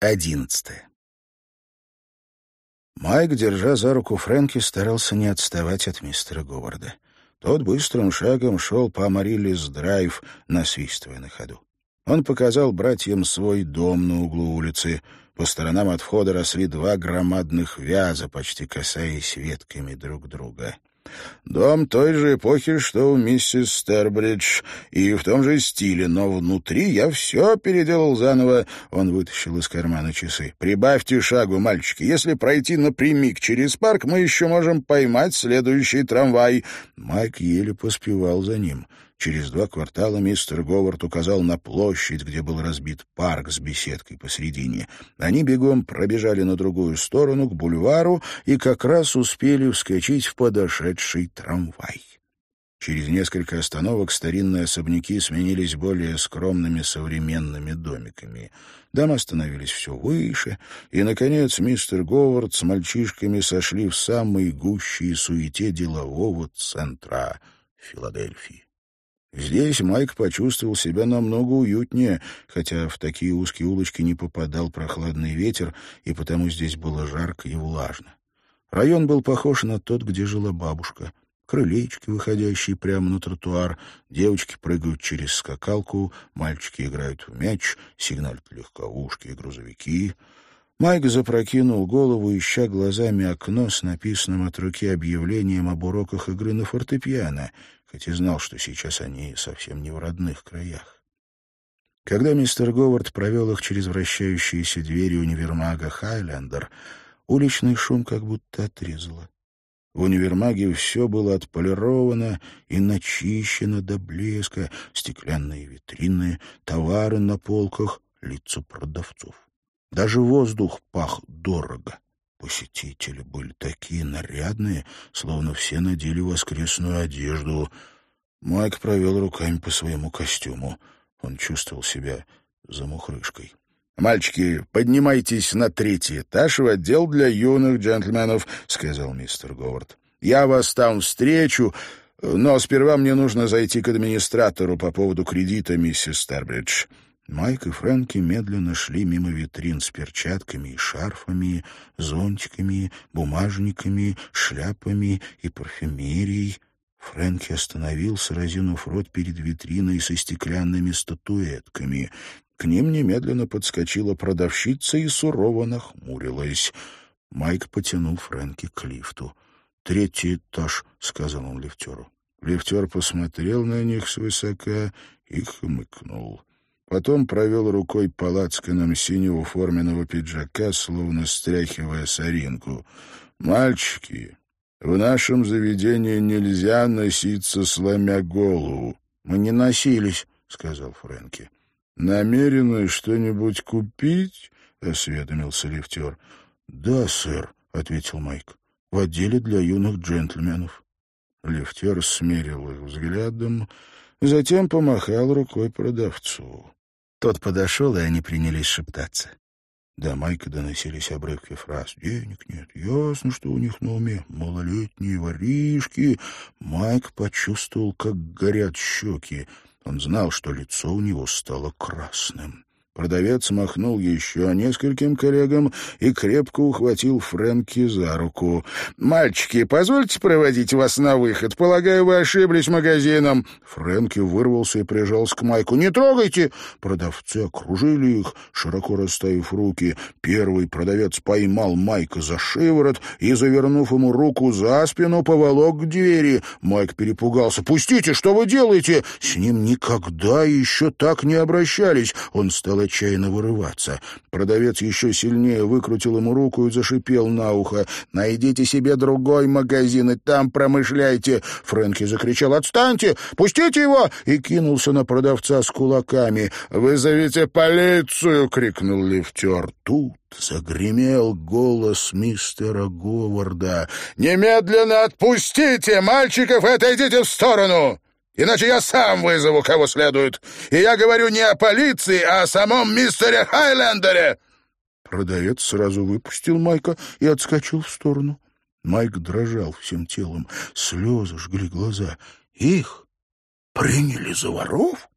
Одиннадцатое. Майк, держа за руку Фрэнки, старался не отставать от мистера Говарда. Тот быстрым шагом шел по Амариллис-драйв, насвистывая на ходу. Он показал братьям свой дом на углу улицы. По сторонам от входа росли два громадных вяза, почти касаясь ветками друг друга. Дом той же эпохи, что у миссис Стербридж, и в том же стиле, но внутри я все переделал заново. Он вытащил из кармана часы. «Прибавьте шагу, мальчики. Если пройти напрямик через парк, мы еще можем поймать следующий трамвай». Майк еле поспевал за ним. Через два квартала мистер Говард указал на площадь, где был разбит парк с беседкой посредине. Они бегом пробежали на другую сторону, к бульвару, и как раз успели вскочить в подошедший трамвай. Через несколько остановок старинные особняки сменились более скромными современными домиками. Дома становились все выше, и, наконец, мистер Говард с мальчишками сошли в самой гуще и суете делового центра Филадельфии. Здесь Майк почувствовал себя намного уютнее, хотя в такие узкие улочки не попадал прохладный ветер, и потому здесь было жарко и влажно. Район был похож на тот, где жила бабушка. Крылечки, выходящие прямо на тротуар, девочки прыгают через скакалку, мальчики играют в мяч, сигналят легковушки и грузовики. Майк запрокинул голову, ища глазами окно с написанным от руки объявлением об уроках игры на фортепиано — хоть и знал, что сейчас они совсем не в родных краях. Когда мистер Говард провел их через вращающиеся двери универмага «Хайлендер», уличный шум как будто отрезало. В универмаге все было отполировано и начищено до блеска, стеклянные витрины, товары на полках, лица продавцов. Даже воздух пах дорого. Посетители были такие нарядные, словно все надели воскресную одежду. Майк провел руками по своему костюму. Он чувствовал себя замухрышкой. «Мальчики, поднимайтесь на третий этаж в отдел для юных джентльменов», — сказал мистер Говард. «Я вас там встречу, но сперва мне нужно зайти к администратору по поводу кредита, миссис Старбридж». Майк и Фрэнки медленно шли мимо витрин с перчатками и шарфами, зонтиками, бумажниками, шляпами и парфюмерией. Фрэнки остановился, разинув рот перед витриной со стеклянными статуэтками. К ним немедленно подскочила продавщица и сурово нахмурилась. Майк потянул Фрэнки к лифту. «Третий этаж», — сказал он лифтеру. Лифтер посмотрел на них свысока и хмыкнул. Потом провел рукой по лацканам синего форменного пиджака, словно стряхивая соринку. «Мальчики, в нашем заведении нельзя носиться, сломя голову». «Мы не носились», — сказал Фрэнки. «Намерены что-нибудь купить?» — осведомился лифтер. «Да, сэр», — ответил Майк. «В отделе для юных джентльменов». Лифтер смерил их взглядом, затем помахал рукой продавцу. Тот подошел, и они принялись шептаться. До Майка доносились обрывки фраз. «Денег нет. Ясно, что у них на уме. Малолетние воришки». Майк почувствовал, как горят щеки. Он знал, что лицо у него стало красным. Продавец махнул еще нескольким коллегам и крепко ухватил Фрэнки за руку. «Мальчики, позвольте проводить вас на выход. Полагаю, вы ошиблись магазином». Фрэнки вырвался и прижался к Майку. «Не трогайте!» Продавцы окружили их, широко расставив руки. Первый продавец поймал Майка за шиворот и, завернув ему руку за спину, поволок к двери. Майк перепугался. «Пустите, что вы делаете?» С ним никогда еще так не обращались. Он стал отчаянно вырываться. Продавец еще сильнее выкрутил ему руку и зашипел на ухо. «Найдите себе другой магазин и там промышляйте!» Фрэнки закричал «Отстаньте! Пустите его!» и кинулся на продавца с кулаками. «Вызовите полицию!» — крикнул лифтер. Тут загремел голос мистера Говарда. «Немедленно отпустите мальчиков и отойдите в сторону!» Иначе я сам вызову кого следует. И я говорю не о полиции, а о самом мистере Хайлендере!» Продавец сразу выпустил Майка и отскочил в сторону. Майк дрожал всем телом, слезы жгли глаза. «Их приняли за воров?»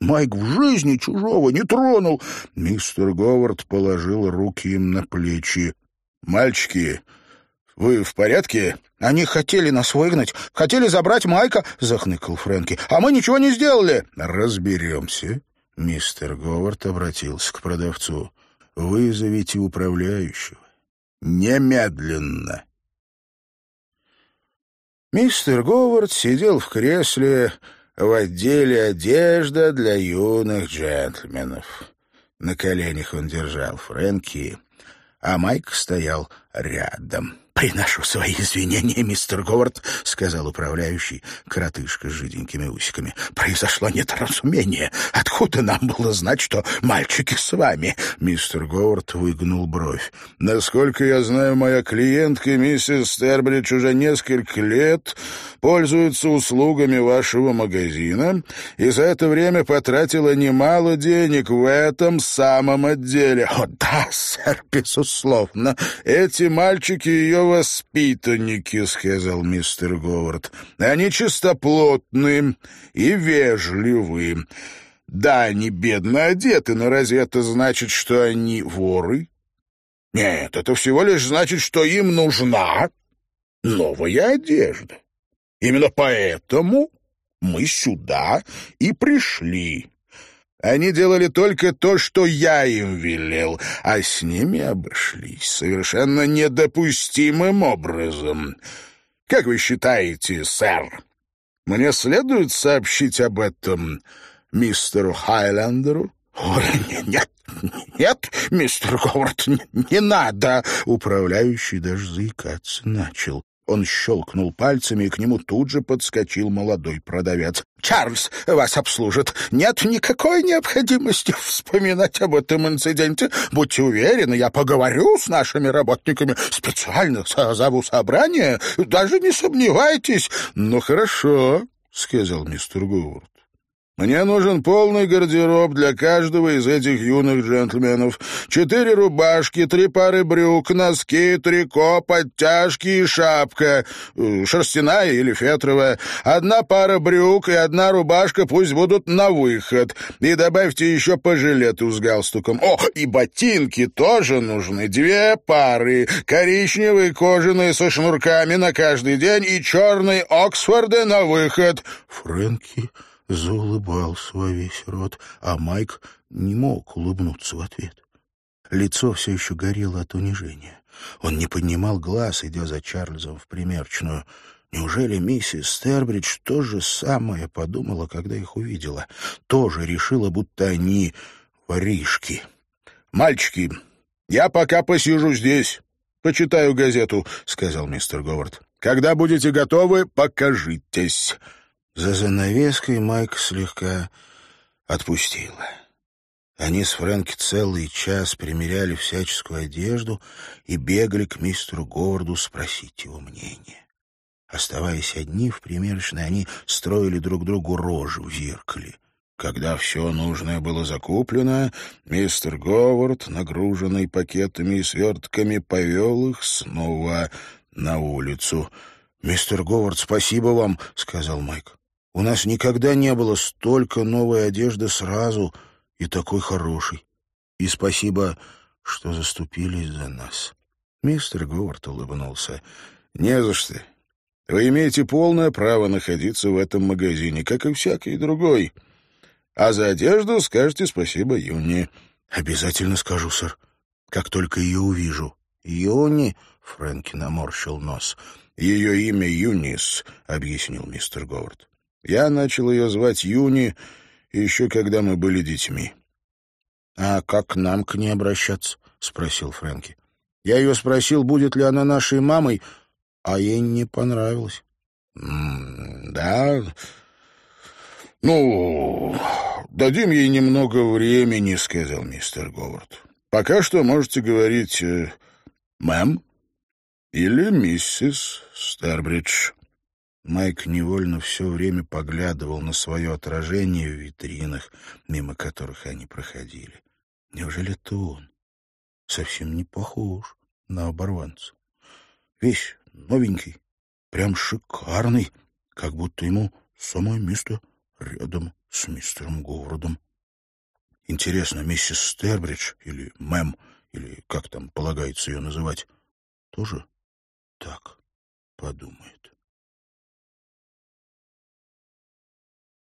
Майк в жизни чужого не тронул. Мистер Говард положил руки им на плечи. «Мальчики, вы в порядке?» «Они хотели нас выгнать, хотели забрать Майка», — захныкал Фрэнки. «А мы ничего не сделали». «Разберемся». Мистер Говард обратился к продавцу. «Вызовите управляющего. Немедленно». Мистер Говард сидел в кресле в отделе одежда для юных джентльменов. На коленях он держал Фрэнки, а Майк стоял рядом. «Приношу свои извинения, мистер Говард», — сказал управляющий, коротышка с жиденькими усиками. «Произошло недоразумение. Откуда нам было знать, что мальчики с вами?» Мистер Говард выгнул бровь. «Насколько я знаю, моя клиентка, миссис Стербридж, уже несколько лет пользуется услугами вашего магазина и за это время потратила немало денег в этом самом отделе». «О, да, сэр, безусловно. Эти мальчики ее воспитанники», — сказал мистер Говард. «Они чистоплотны и вежливы. Да, они бедно одеты, но разве это значит, что они воры? Нет, это всего лишь значит, что им нужна новая одежда. Именно поэтому мы сюда и пришли». Они делали только то, что я им велел, а с ними обошлись совершенно недопустимым образом. Как вы считаете, сэр, мне следует сообщить об этом мистеру Хайлендеру? «Ой, нет, нет, мистер Говард, не, не надо!» Управляющий даже заикаться начал. Он щелкнул пальцами, и к нему тут же подскочил молодой продавец. «Чарльз вас обслужит. Нет никакой необходимости вспоминать об этом инциденте. Будьте уверены, я поговорю с нашими работниками. Специально созову собрание. Даже не сомневайтесь». «Ну, хорошо», — сказал мистер Говард. Мне нужен полный гардероб для каждого из этих юных джентльменов. Четыре рубашки, три пары брюк, носки, трико, подтяжки и шапка. Э, шерстяная или фетровая. Одна пара брюк и одна рубашка пусть будут на выход. И добавьте еще по жилету с галстуком. О, и ботинки тоже нужны. Две пары. Коричневые кожаные со шнурками на каждый день и черные Оксфорды на выход. Фрэнки заулыбался во весь рот, а Майк не мог улыбнуться в ответ. Лицо все еще горело от унижения. Он не поднимал глаз, идя за Чарльзом в примерочную. Неужели миссис Стербридж то же самое подумала, когда их увидела? Тоже решила, будто они воришки. «Мальчики, я пока посижу здесь, почитаю газету», — сказал мистер Говард. «Когда будете готовы, покажитесь». За занавеской Майк слегка отпустила. Они с Фрэнки целый час примеряли всяческую одежду и бегали к мистеру Горду спросить его мнение. Оставаясь одни в примерочной, они строили друг другу рожи в зеркале. Когда все нужное было закуплено, мистер Говард, нагруженный пакетами и свертками, повел их снова на улицу. «Мистер Говард, спасибо вам», — сказал Майк. У нас никогда не было столько новой одежды сразу и такой хорошей. И спасибо, что заступились за нас. Мистер Говард улыбнулся. «Не за что. Вы имеете полное право находиться в этом магазине, как и всякий другой. А за одежду скажете спасибо Юни». «Обязательно скажу, сэр, как только ее увижу». «Юни?» — Фрэнки наморщил нос. «Ее имя Юнис», — объяснил мистер Говард. Я начал ее звать Юни еще когда мы были детьми. — А как нам к ней обращаться? — спросил Фрэнки. Я ее спросил, будет ли она нашей мамой, а ей не понравилось. — Да... «Ну, дадим ей немного времени», — сказал мистер Говард. «Пока что можете говорить э, «мэм» или «миссис Старбридж». Майк невольно все время поглядывал на свое отражение в витринах, мимо которых они проходили. Неужели это он? Совсем не похож на оборванца. Весь новенький, прям шикарный, как будто ему самое место рядом с мистером Говардом. Интересно, миссис Стербридж или мэм, или как там полагается ее называть, тоже так подумает.